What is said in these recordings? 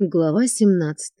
Глава 17.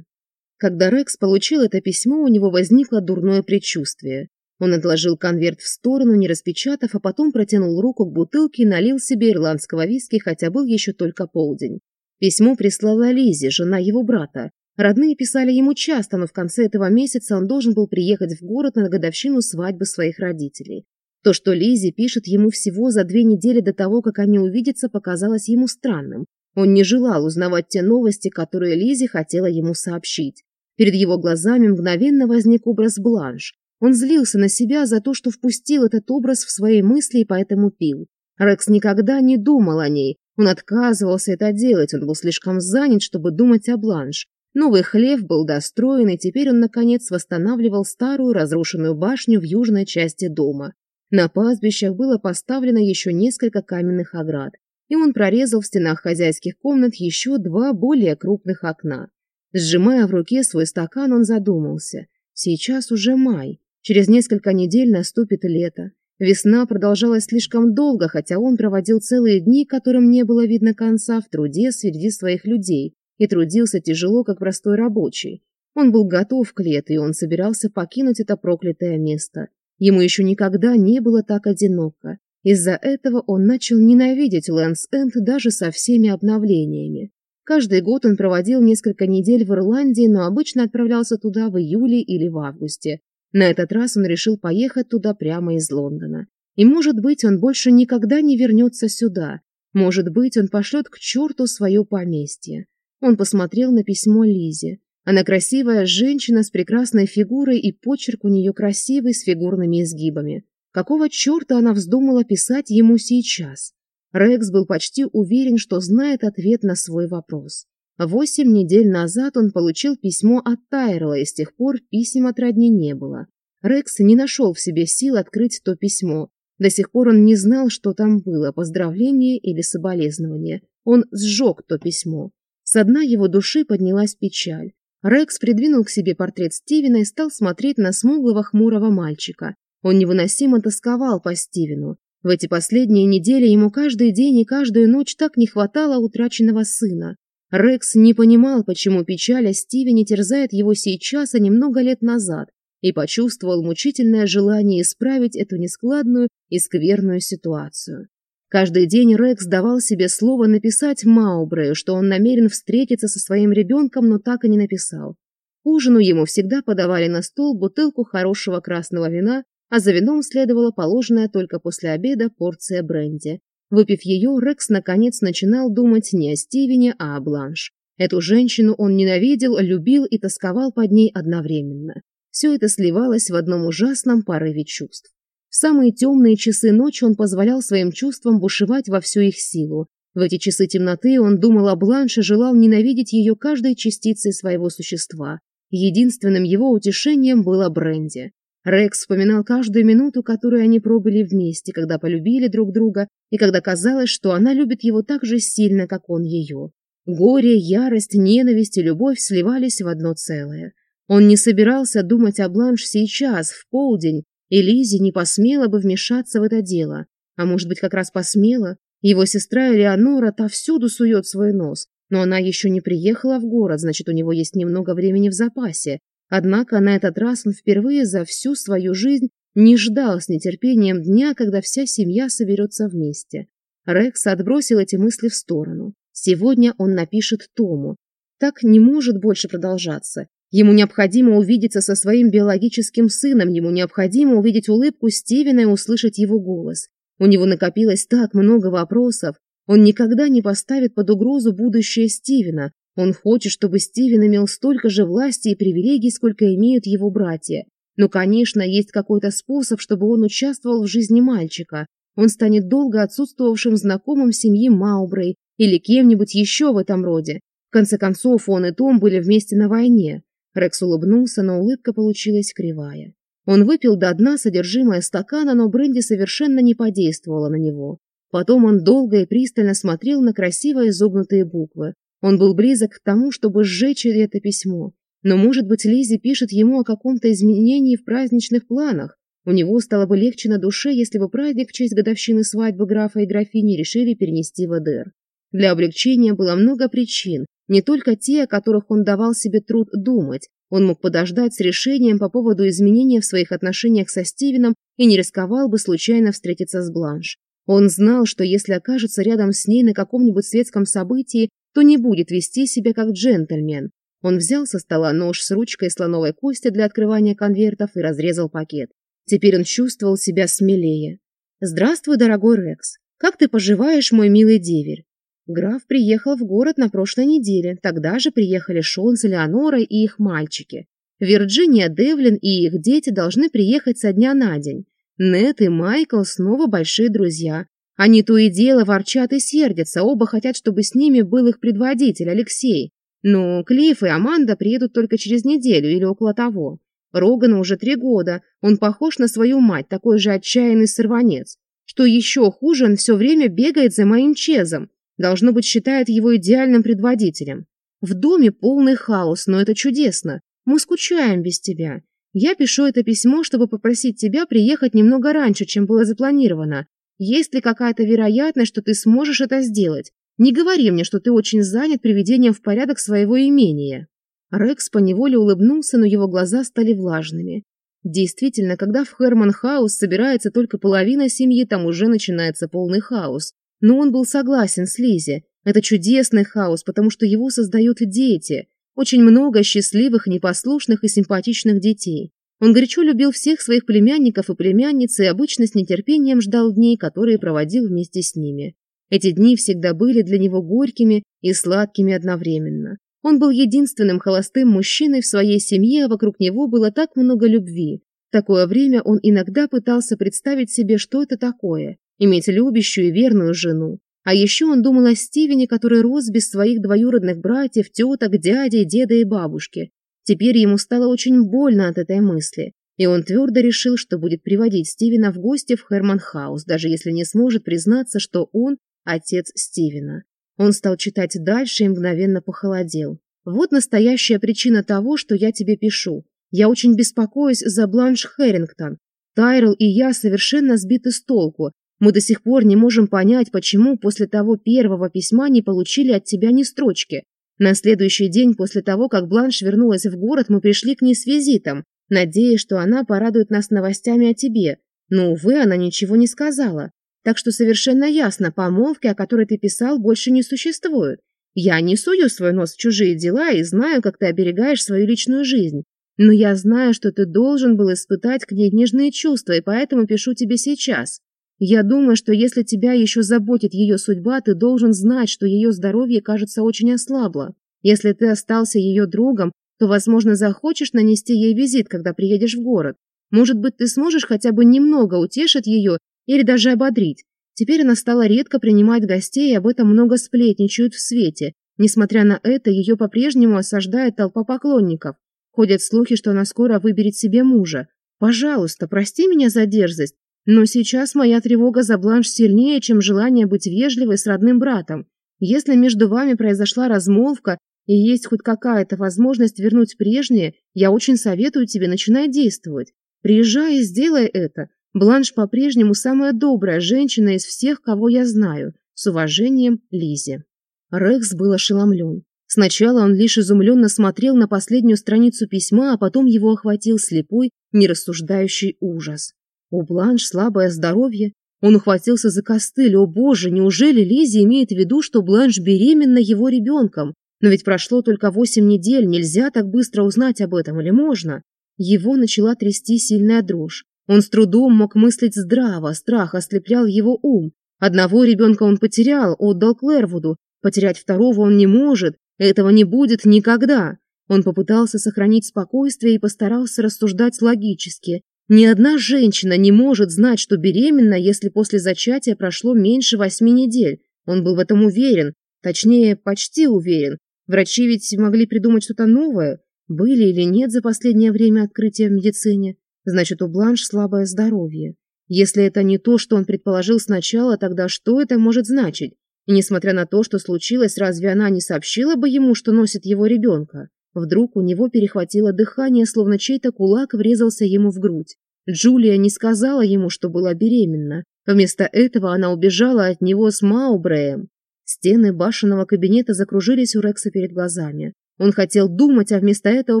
Когда Рекс получил это письмо, у него возникло дурное предчувствие. Он отложил конверт в сторону, не распечатав, а потом протянул руку к бутылке и налил себе ирландского виски, хотя был еще только полдень. Письмо прислала Лизи, жена его брата. Родные писали ему часто, но в конце этого месяца он должен был приехать в город на годовщину свадьбы своих родителей. То, что Лизи пишет ему всего за две недели до того, как они увидятся, показалось ему странным. Он не желал узнавать те новости, которые Лизи хотела ему сообщить. Перед его глазами мгновенно возник образ Бланш. Он злился на себя за то, что впустил этот образ в свои мысли и поэтому пил. Рекс никогда не думал о ней. Он отказывался это делать, он был слишком занят, чтобы думать о Бланш. Новый хлев был достроен, и теперь он, наконец, восстанавливал старую разрушенную башню в южной части дома. На пастбищах было поставлено еще несколько каменных оград и он прорезал в стенах хозяйских комнат еще два более крупных окна. Сжимая в руке свой стакан, он задумался. Сейчас уже май. Через несколько недель наступит лето. Весна продолжалась слишком долго, хотя он проводил целые дни, которым не было видно конца, в труде среди своих людей, и трудился тяжело, как простой рабочий. Он был готов к лету, и он собирался покинуть это проклятое место. Ему еще никогда не было так одиноко. Из-за этого он начал ненавидеть Лэнс-Энд даже со всеми обновлениями. Каждый год он проводил несколько недель в Ирландии, но обычно отправлялся туда в июле или в августе. На этот раз он решил поехать туда прямо из Лондона. И, может быть, он больше никогда не вернется сюда. Может быть, он пошлет к черту свое поместье. Он посмотрел на письмо Лизе. Она красивая женщина с прекрасной фигурой, и почерк у нее красивый с фигурными изгибами. Какого черта она вздумала писать ему сейчас? Рекс был почти уверен, что знает ответ на свой вопрос. Восемь недель назад он получил письмо от Тайрла, и с тех пор писем от родни не было. Рекс не нашел в себе сил открыть то письмо. До сих пор он не знал, что там было, поздравление или соболезнование. Он сжег то письмо. Со дна его души поднялась печаль. Рекс придвинул к себе портрет Стивена и стал смотреть на смуглого хмурого мальчика, он невыносимо тосковал по Стивену. В эти последние недели ему каждый день и каждую ночь так не хватало утраченного сына. Рекс не понимал, почему печаль о Стивене терзает его сейчас, а не много лет назад, и почувствовал мучительное желание исправить эту нескладную и скверную ситуацию. Каждый день Рекс давал себе слово написать Маубрею, что он намерен встретиться со своим ребенком, но так и не написал. К ужину ему всегда подавали на стол бутылку хорошего красного вина а за вином следовала положенная только после обеда порция бренди. Выпив ее, Рекс наконец начинал думать не о Стивене, а о Бланш. Эту женщину он ненавидел, любил и тосковал под ней одновременно. Все это сливалось в одном ужасном порыве чувств. В самые темные часы ночи он позволял своим чувствам бушевать во всю их силу. В эти часы темноты он думал о Бланше, желал ненавидеть ее каждой частицей своего существа. Единственным его утешением было Бренди. Рекс вспоминал каждую минуту, которую они пробыли вместе, когда полюбили друг друга и когда казалось, что она любит его так же сильно, как он ее. Горе, ярость, ненависть и любовь сливались в одно целое. Он не собирался думать о Бланш сейчас, в полдень, и Лизи не посмела бы вмешаться в это дело. А может быть, как раз посмела? Его сестра Элеонора повсюду сует свой нос, но она еще не приехала в город, значит, у него есть немного времени в запасе, Однако на этот раз он впервые за всю свою жизнь не ждал с нетерпением дня, когда вся семья соберется вместе. Рекс отбросил эти мысли в сторону. Сегодня он напишет Тому. Так не может больше продолжаться. Ему необходимо увидеться со своим биологическим сыном, ему необходимо увидеть улыбку Стивена и услышать его голос. У него накопилось так много вопросов. Он никогда не поставит под угрозу будущее Стивена, он хочет, чтобы Стивен имел столько же власти и привилегий, сколько имеют его братья. Но, конечно, есть какой-то способ, чтобы он участвовал в жизни мальчика. Он станет долго отсутствовавшим знакомым семьи Маубрей или кем-нибудь еще в этом роде. В конце концов, он и Том были вместе на войне. Рекс улыбнулся, но улыбка получилась кривая. Он выпил до дна содержимое стакана, но бренди совершенно не подействовала на него. Потом он долго и пристально смотрел на красиво изогнутые буквы, он был близок к тому, чтобы сжечь это письмо. Но, может быть, Лиззи пишет ему о каком-то изменении в праздничных планах. У него стало бы легче на душе, если бы праздник в честь годовщины свадьбы графа и графини решили перенести в Эдер. Для облегчения было много причин, не только те, о которых он давал себе труд думать. Он мог подождать с решением по поводу изменения в своих отношениях со Стивеном и не рисковал бы случайно встретиться с Бланш. Он знал, что если окажется рядом с ней на каком-нибудь светском событии, то не будет вести себя как джентльмен. Он взял со стола нож с ручкой слоновой кости для открывания конвертов и разрезал пакет. Теперь он чувствовал себя смелее. «Здравствуй, дорогой Рекс. Как ты поживаешь, мой милый деверь?» Граф приехал в город на прошлой неделе. Тогда же приехали Шон с Леонорой и их мальчики. Вирджиния, Девлин и их дети должны приехать со дня на день. Нет и Майкл снова большие друзья. Они то и дело ворчат и сердятся, оба хотят, чтобы с ними был их предводитель, Алексей. Но Клифф и Аманда приедут только через неделю или около того. Рогану уже три года, он похож на свою мать, такой же отчаянный сорванец. Что еще хуже, он все время бегает за моим Чезом. Должно быть, считает его идеальным предводителем. В доме полный хаос, но это чудесно. Мы скучаем без тебя. Я пишу это письмо, чтобы попросить тебя приехать немного раньше, чем было запланировано, есть ли какая-то вероятность, что ты сможешь это сделать? Не говори мне, что ты очень занят приведением в порядок своего имения». Рекс поневоле улыбнулся, но его глаза стали влажными. Действительно, когда в Херман-хаус собирается только половина семьи, там уже начинается полный хаос. Но он был согласен с Лизи. Это чудесный хаос, потому что его создают дети. Очень много счастливых, непослушных и симпатичных детей. Он горячо любил всех своих племянников и племянниц и обычно с нетерпением ждал дней, которые проводил вместе с ними. Эти дни всегда были для него горькими и сладкими одновременно. Он был единственным холостым мужчиной в своей семье, а вокруг него было так много любви. В такое время он иногда пытался представить себе, что это такое – иметь любящую и верную жену. А еще он думал о Стивене, который рос без своих двоюродных братьев, теток, дядей, деда и бабушки. Теперь ему стало очень больно от этой мысли, и он твердо решил, что будет приводить Стивена в гости в Херманхаус, даже если не сможет признаться, что он – отец Стивена. Он стал читать дальше и мгновенно похолодел. «Вот настоящая причина того, что я тебе пишу. Я очень беспокоюсь за Бланш Херингтон. Тайрел и я совершенно сбиты с толку. Мы до сих пор не можем понять, почему после того первого письма не получили от тебя ни строчки. На следующий день после того, как Бланш вернулась в город, мы пришли к ней с визитом, надеясь, что она порадует нас новостями о тебе. Но, увы, она ничего не сказала. Так что совершенно ясно, помолвки, о которой ты писал, больше не существуют. Я не сую свой нос в чужие дела и знаю, как ты оберегаешь свою личную жизнь. Но я знаю, что ты должен был испытать к ней нежные чувства, и поэтому пишу тебе сейчас. Я думаю, что если тебя еще заботит ее судьба, ты должен знать, что ее здоровье, кажется, очень ослабло. Если ты остался ее другом, то, возможно, захочешь нанести ей визит, когда приедешь в город. Может быть, ты сможешь хотя бы немного утешить ее или даже ободрить. Теперь она стала редко принимать гостей, и об этом много сплетничают в свете. Несмотря на это, ее по-прежнему осаждает толпа поклонников. Ходят слухи, что она скоро выберет себе мужа. Пожалуйста, прости меня за дерзость, но сейчас моя тревога за Бланш сильнее, чем желание быть вежливой с родным братом. Если между вами произошла размолвка и есть хоть какая-то возможность вернуть прежнее, я очень советую тебе начинать действовать. Приезжай и сделай это. Бланш по-прежнему самая добрая женщина из всех, кого я знаю. С уважением, Лизе. Рекс был ошеломлен. Сначала он лишь изумленно смотрел на последнюю страницу письма, а потом его охватил слепой, нерассуждающий ужас. У Бланш, слабое здоровье. Он ухватился за костыль. О боже, неужели Лизи имеет в виду, что Бланш беременна его ребенком? Но ведь прошло только восемь недель, нельзя так быстро узнать об этом, или можно? Его начала трясти сильная дрожь. Он с трудом мог мыслить здраво, страх ослеплял его ум. Одного ребенка он потерял, отдал Клэрвуду. Потерять второго он не может, этого не будет никогда. Он попытался сохранить спокойствие и постарался рассуждать логически. Ни одна женщина не может знать, что беременна, если после зачатия прошло меньше восьми недель. Он был в этом уверен, точнее, почти уверен. Врачи ведь могли придумать что-то новое. Были или нет за последнее время открытия в медицине? Значит, у Бланш слабое здоровье. Если это не то, что он предположил сначала, тогда что это может значить? И несмотря на то, что случилось, разве она не сообщила бы ему, что носит его ребенка? Вдруг у него перехватило дыхание, словно чей-то кулак врезался ему в грудь. Джулия не сказала ему, что была беременна. Вместо этого она убежала от него с Маубреем. Стены башенного кабинета закружились у Рекса перед глазами. Он хотел думать, а вместо этого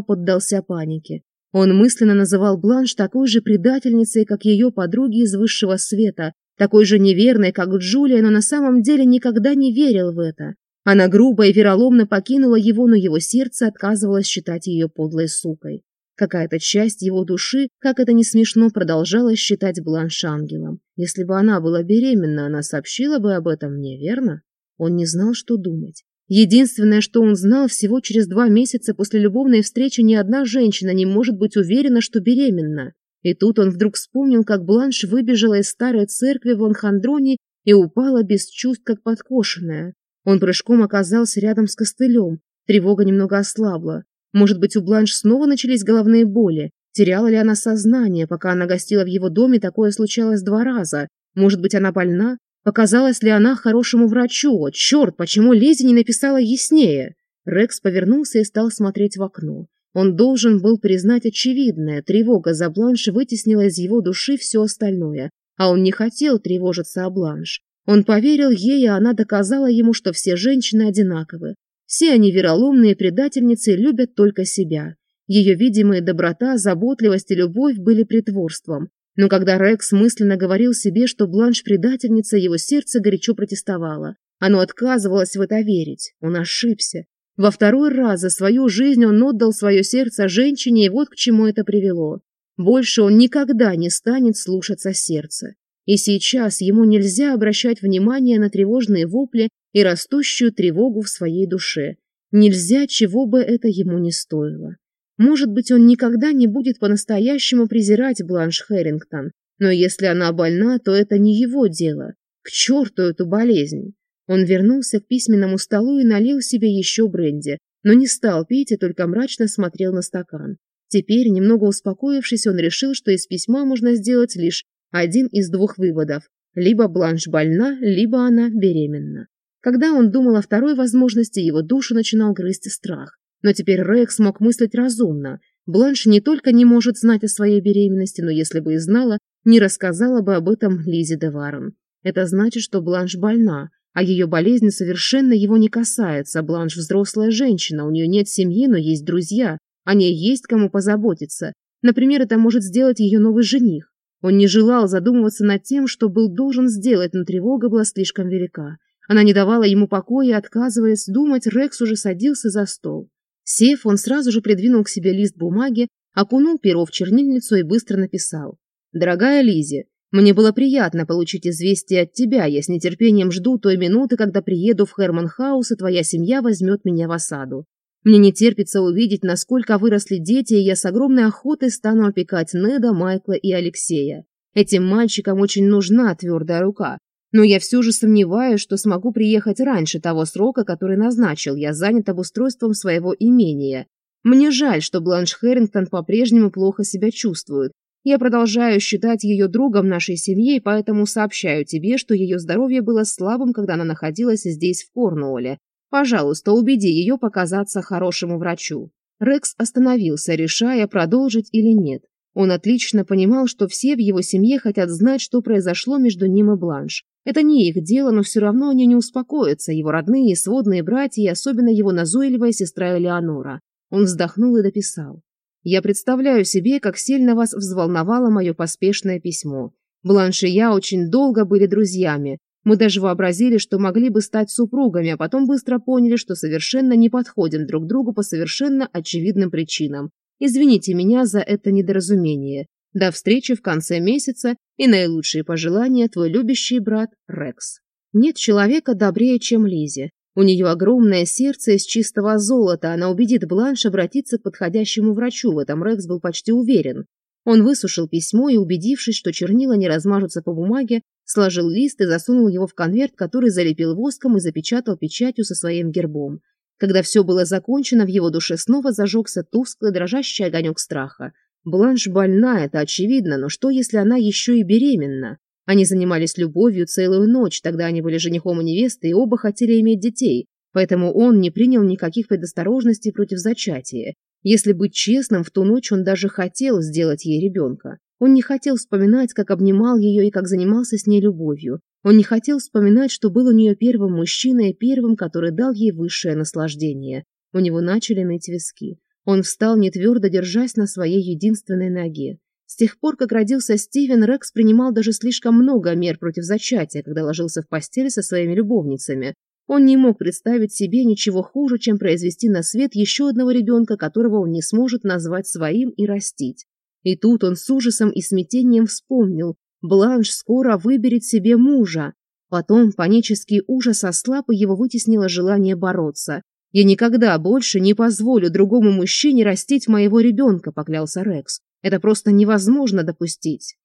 поддался панике. Он мысленно называл Бланш такой же предательницей, как ее подруги из высшего света, такой же неверной, как Джулия, но на самом деле никогда не верил в это. Она грубо и вероломно покинула его, но его сердце отказывалось считать ее подлой сукой. Какая-то часть его души, как это не смешно, продолжала считать Бланш ангелом. Если бы она была беременна, она сообщила бы об этом мне, верно? Он не знал, что думать. Единственное, что он знал, всего через два месяца после любовной встречи ни одна женщина не может быть уверена, что беременна. И тут он вдруг вспомнил, как Бланш выбежала из старой церкви в Анхандроне и упала без чувств, как подкошенная. Он прыжком оказался рядом с костылем. Тревога немного ослабла. Может быть, у Бланш снова начались головные боли. Теряла ли она сознание, пока она гостила в его доме, такое случалось два раза. Может быть, она больна? Показалась ли она хорошему врачу? Черт, почему Лизи не написала яснее? Рекс повернулся и стал смотреть в окно. Он должен был признать очевидное. Тревога за Бланш вытеснила из его души все остальное. А он не хотел тревожиться о Бланш. Он поверил ей, и она доказала ему, что все женщины одинаковы. Все они вероломные предательницы любят только себя. Ее видимые доброта, заботливость и любовь были притворством. Но когда Рекс мысленно говорил себе, что Бланш предательница, его сердце горячо протестовало. Оно отказывалось в это верить. Он ошибся. Во второй раз за свою жизнь он отдал свое сердце женщине, и вот к чему это привело. Больше он никогда не станет слушаться сердца. И сейчас ему нельзя обращать внимание на тревожные вопли и растущую тревогу в своей душе. Нельзя, чего бы это ему не стоило. Может быть, он никогда не будет по-настоящему презирать Бланш Хэрингтон, но если она больна, то это не его дело. К черту эту болезнь! Он вернулся к письменному столу и налил себе еще бренди, но не стал пить и только мрачно смотрел на стакан. Теперь, немного успокоившись, он решил, что из письма можно сделать лишь один из двух выводов – либо Бланш больна, либо она беременна. Когда он думал о второй возможности, его душу начинал грызть страх. Но теперь Рекс смог мыслить разумно. Бланш не только не может знать о своей беременности, но если бы и знала, не рассказала бы об этом Лизе Деварен. Это значит, что Бланш больна, а ее болезнь совершенно его не касается. Бланш взрослая женщина, у нее нет семьи, но есть друзья, о ней есть кому позаботиться. Например, это может сделать ее новый жених. Он не желал задумываться над тем, что был должен сделать, но тревога была слишком велика. Она не давала ему покоя, отказываясь думать, Рекс уже садился за стол. Сев, он сразу же придвинул к себе лист бумаги, окунул перо в чернильницу и быстро написал. «Дорогая Лизи, мне было приятно получить известие от тебя. Я с нетерпением жду той минуты, когда приеду в Херманхаус, и твоя семья возьмет меня в осаду. Мне не терпится увидеть, насколько выросли дети, и я с огромной охотой стану опекать Неда, Майкла и Алексея. Этим мальчикам очень нужна твердая рука. Но я все же сомневаюсь, что смогу приехать раньше того срока, который назначил. Я занят обустройством своего имения. Мне жаль, что Бланш Херрингтон по-прежнему плохо себя чувствует. Я продолжаю считать ее другом нашей семьи, и поэтому сообщаю тебе, что ее здоровье было слабым, когда она находилась здесь, в Корнуоле. Пожалуйста, убеди ее показаться хорошему врачу. Рекс остановился, решая, продолжить или нет. Он отлично понимал, что все в его семье хотят знать, что произошло между ним и Бланш. Это не их дело, но все равно они не успокоятся, его родные и сводные братья, и особенно его назойливая сестра Элеонора. Он вздохнул и дописал. «Я представляю себе, как сильно вас взволновало мое поспешное письмо. Бланш и я очень долго были друзьями, мы даже вообразили, что могли бы стать супругами, а потом быстро поняли, что совершенно не подходим друг другу по совершенно очевидным причинам. Извините меня за это недоразумение. До встречи в конце месяца и наилучшие пожелания твой любящий брат Рекс. Нет человека добрее, чем Лизи. У нее огромное сердце из чистого золота, она убедит Бланш обратиться к подходящему врачу, в этом Рекс был почти уверен. Он высушил письмо и, убедившись, что чернила не размажутся по бумаге, сложил лист и засунул его в конверт, который залепил воском и запечатал печатью со своим гербом. Когда все было закончено, в его душе снова зажегся тусклый дрожащий огонек страха. Бланш больна, это очевидно, но что, если она еще и беременна? Они занимались любовью целую ночь, тогда они были женихом и невестой, и оба хотели иметь детей, поэтому он не принял никаких предосторожностей против зачатия. Если быть честным, в ту ночь он даже хотел сделать ей ребенка. Он не хотел вспоминать, как обнимал ее и как занимался с ней любовью. Он не хотел вспоминать, что был у нее первым мужчиной, и первым, который дал ей высшее наслаждение. У него начали ныть виски. Он встал, не твердо держась на своей единственной ноге. С тех пор, как родился Стивен, Рекс принимал даже слишком много мер против зачатия, когда ложился в постель со своими любовницами. Он не мог представить себе ничего хуже, чем произвести на свет еще одного ребенка, которого он не сможет назвать своим и растить. И тут он с ужасом и смятением вспомнил, Бланш скоро выберет себе мужа. Потом панический ужас ослаб, и его вытеснило желание бороться. «Я никогда больше не позволю другому мужчине растить моего ребенка», — поклялся Рекс. «Это просто невозможно допустить».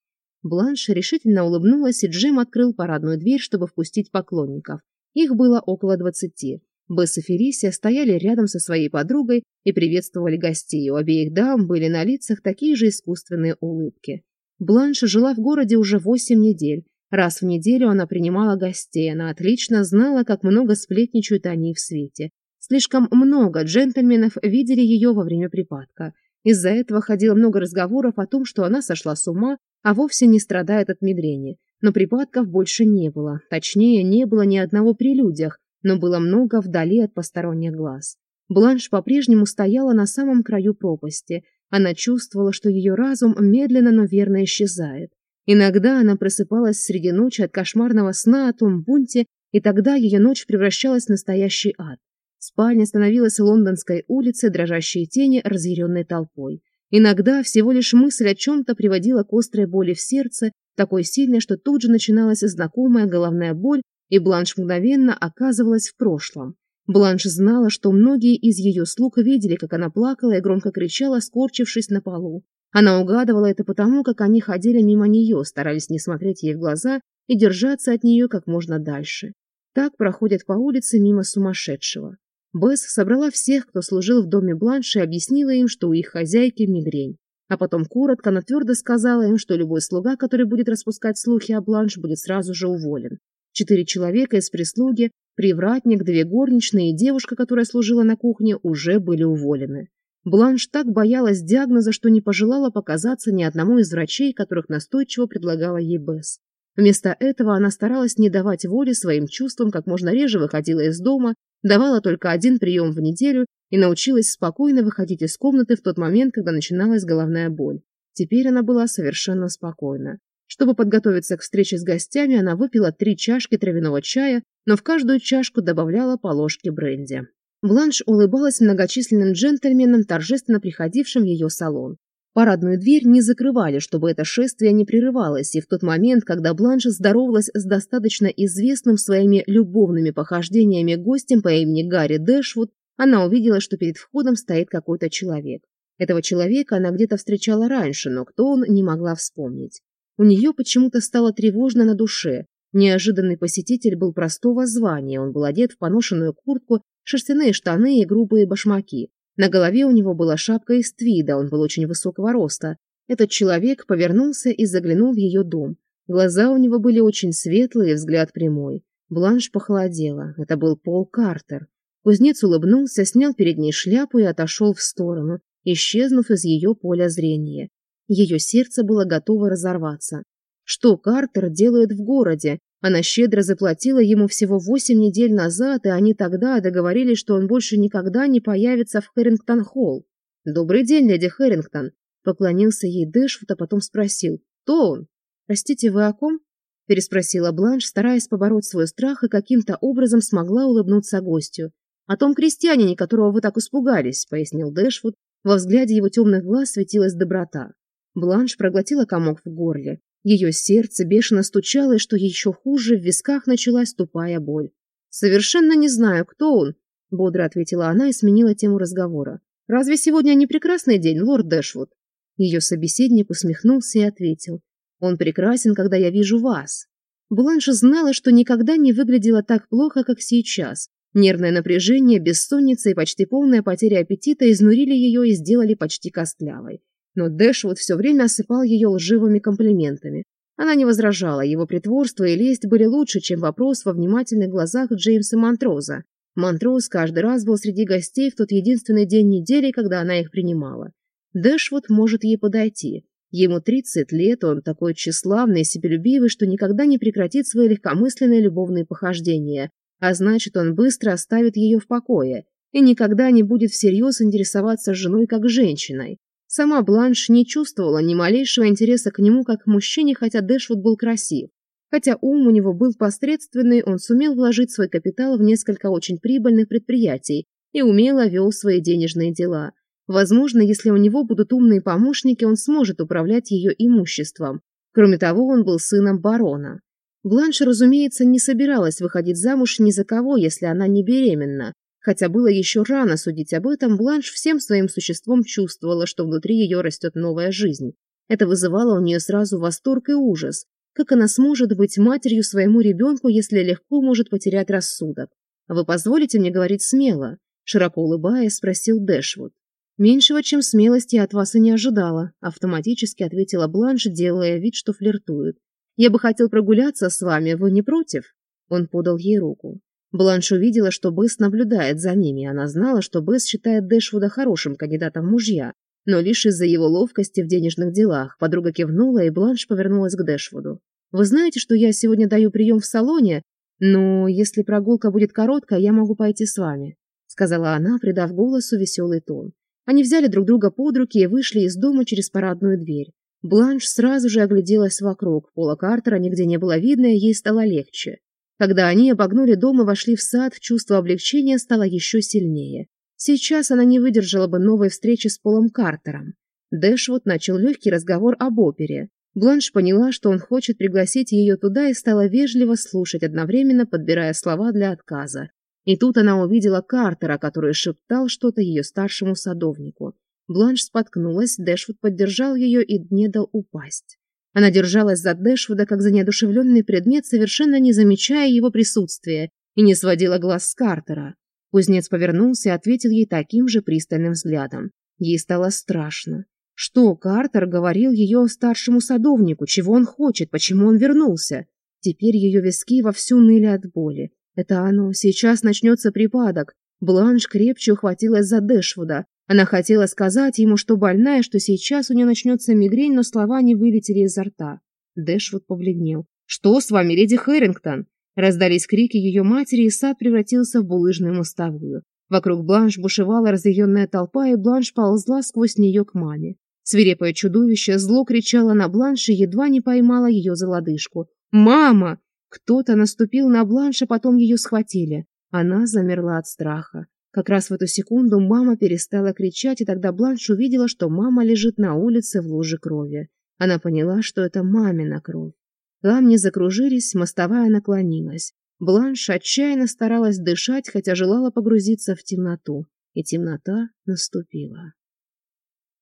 Бланш решительно улыбнулась, и Джим открыл парадную дверь, чтобы впустить поклонников. Их было около двадцати. Бесс и Фелисия стояли рядом со своей подругой и приветствовали гостей. У обеих дам были на лицах такие же искусственные улыбки. Бланш жила в городе уже восемь недель. Раз в неделю она принимала гостей, она отлично знала, как много сплетничают они в свете. Слишком много джентльменов видели ее во время припадка. Из-за этого ходило много разговоров о том, что она сошла с ума, а вовсе не страдает от мигрени. Но припадков больше не было. Точнее, не было ни одного при людях, но было много вдали от посторонних глаз. Бланш по-прежнему стояла на самом краю пропасти. Она чувствовала, что ее разум медленно, но верно исчезает. Иногда она просыпалась среди ночи от кошмарного сна о том бунте, и тогда ее ночь превращалась в настоящий ад. Спальня становилась лондонской улицы, дрожащей тени, разъяренной толпой. Иногда всего лишь мысль о чем-то приводила к острой боли в сердце, такой сильной, что тут же начиналась знакомая головная боль, и Бланш мгновенно оказывалась в прошлом. Бланш знала, что многие из ее слуг видели, как она плакала и громко кричала, скорчившись на полу. Она угадывала это потому, как они ходили мимо нее, старались не смотреть ей в глаза и держаться от нее как можно дальше. Так проходят по улице мимо сумасшедшего. Бесс собрала всех, кто служил в доме Бланш, и объяснила им, что у их хозяйки мигрень. А потом коротко, но твердо сказала им, что любой слуга, который будет распускать слухи о Бланш, будет сразу же уволен. Четыре человека из прислуги, привратник, две горничные и девушка, которая служила на кухне, уже были уволены. Бланш так боялась диагноза, что не пожелала показаться ни одному из врачей, которых настойчиво предлагала ей Бесс. Вместо этого она старалась не давать воли своим чувствам, как можно реже выходила из дома, давала только один прием в неделю и научилась спокойно выходить из комнаты в тот момент, когда начиналась головная боль. Теперь она была совершенно спокойна. Чтобы подготовиться к встрече с гостями, она выпила три чашки травяного чая, но в каждую чашку добавляла по ложке бренди. Бланш улыбалась многочисленным джентльменам, торжественно приходившим в ее салон. Парадную дверь не закрывали, чтобы это шествие не прерывалось, и в тот момент, когда Бланш здоровалась с достаточно известным своими любовными похождениями гостем по имени Гарри Дэшвуд, она увидела, что перед входом стоит какой-то человек. Этого человека она где-то встречала раньше, но кто он, не могла вспомнить. У нее почему-то стало тревожно на душе. Неожиданный посетитель был простого звания, он был одет в поношенную куртку, шерстяные штаны и грубые башмаки. На голове у него была шапка из твида, он был очень высокого роста. Этот человек повернулся и заглянул в ее дом. Глаза у него были очень светлые, взгляд прямой. Бланш похолодела. Это был Пол Картер. Кузнец улыбнулся, снял перед ней шляпу и отошел в сторону, исчезнув из ее поля зрения. Ее сердце было готово разорваться. Что Картер делает в городе? Она щедро заплатила ему всего восемь недель назад, и они тогда договорились, что он больше никогда не появится в Хэрингтон-холл. «Добрый день, леди Хэрингтон», — поклонился ей Дэшфуд, а потом спросил. «Кто он?» «Простите, вы о ком?» — переспросила Бланш, стараясь побороть свой страх и каким-то образом смогла улыбнуться гостю. «О том крестьянине, которого вы так испугались», — пояснил Дэшфуд. Во взгляде его темных глаз светилась доброта. Бланш проглотила комок в горле. Ее сердце бешено стучало, и что еще хуже, в висках началась тупая боль. «Совершенно не знаю, кто он», — бодро ответила она и сменила тему разговора. «Разве сегодня не прекрасный день, лорд Дэшвуд?» Ее собеседник усмехнулся и ответил. «Он прекрасен, когда я вижу вас». Бланш знала, что никогда не выглядела так плохо, как сейчас. Нервное напряжение, бессонница и почти полная потеря аппетита изнурили ее и сделали почти костлявой но Дэш вот все время осыпал ее лживыми комплиментами. Она не возражала, его притворство и лесть были лучше, чем вопрос во внимательных глазах Джеймса Монтроза. Монтроз каждый раз был среди гостей в тот единственный день недели, когда она их принимала. Дэшвуд может ей подойти. Ему 30 лет, он такой тщеславный и себелюбивый, что никогда не прекратит свои легкомысленные любовные похождения, а значит, он быстро оставит ее в покое и никогда не будет всерьез интересоваться женой как женщиной. Сама Бланш не чувствовала ни малейшего интереса к нему как к мужчине, хотя Дэшвуд был красив. Хотя ум у него был посредственный, он сумел вложить свой капитал в несколько очень прибыльных предприятий и умело вел свои денежные дела. Возможно, если у него будут умные помощники, он сможет управлять ее имуществом. Кроме того, он был сыном барона. Бланш, разумеется, не собиралась выходить замуж ни за кого, если она не беременна, Хотя было еще рано судить об этом, Бланш всем своим существом чувствовала, что внутри ее растет новая жизнь. Это вызывало у нее сразу восторг и ужас. Как она сможет быть матерью своему ребенку, если легко может потерять рассудок? А «Вы позволите мне говорить смело?» – широко улыбаясь, спросил Дэшвуд. «Меньшего, чем смелости, я от вас и не ожидала», – автоматически ответила Бланш, делая вид, что флиртует. «Я бы хотел прогуляться с вами, вы не против?» Он подал ей руку. Бланш увидела, что Бэс наблюдает за ними, она знала, что Бэс считает Дэшвуда хорошим кандидатом мужья, но лишь из-за его ловкости в денежных делах. Подруга кивнула, и Бланш повернулась к Дэшвуду. «Вы знаете, что я сегодня даю прием в салоне, но если прогулка будет короткая, я могу пойти с вами», сказала она, придав голосу веселый тон. Они взяли друг друга под руки и вышли из дома через парадную дверь. Бланш сразу же огляделась вокруг, Пола Картера нигде не было видно, и ей стало легче. Когда они обогнули дом и вошли в сад, чувство облегчения стало еще сильнее. Сейчас она не выдержала бы новой встречи с Полом Картером. Дэшвуд начал легкий разговор об опере. Бланш поняла, что он хочет пригласить ее туда и стала вежливо слушать, одновременно подбирая слова для отказа. И тут она увидела Картера, который шептал что-то ее старшему садовнику. Бланш споткнулась, Дэшвуд поддержал ее и не дал упасть. Она держалась за Дэшу, да как за неодушевленный предмет, совершенно не замечая его присутствия, и не сводила глаз с Картера. Кузнец повернулся и ответил ей таким же пристальным взглядом. Ей стало страшно. Что Картер говорил ее старшему садовнику, чего он хочет, почему он вернулся? Теперь ее виски вовсю ныли от боли. Это оно, сейчас начнется припадок. Бланш крепче ухватилась за Дэшвуда, она хотела сказать ему, что больная, что сейчас у нее начнется мигрень, но слова не вылетели изо рта. Дэшвуд побледнел. «Что с вами, леди Хэрингтон?» Раздались крики ее матери, и сад превратился в булыжную мостовую. Вокруг Бланш бушевала разъяренная толпа, и Бланш ползла сквозь нее к маме. Свирепое чудовище зло кричало на Бланш и едва не поймало ее за лодыжку. «Мама!» Кто-то наступил на Бланш, а потом ее схватили. Она замерла от страха. Как раз в эту секунду мама перестала кричать, и тогда Бланш увидела, что мама лежит на улице в луже крови. Она поняла, что это мамина кровь. Камни закружились, мостовая наклонилась. Бланш отчаянно старалась дышать, хотя желала погрузиться в темноту. И темнота наступила.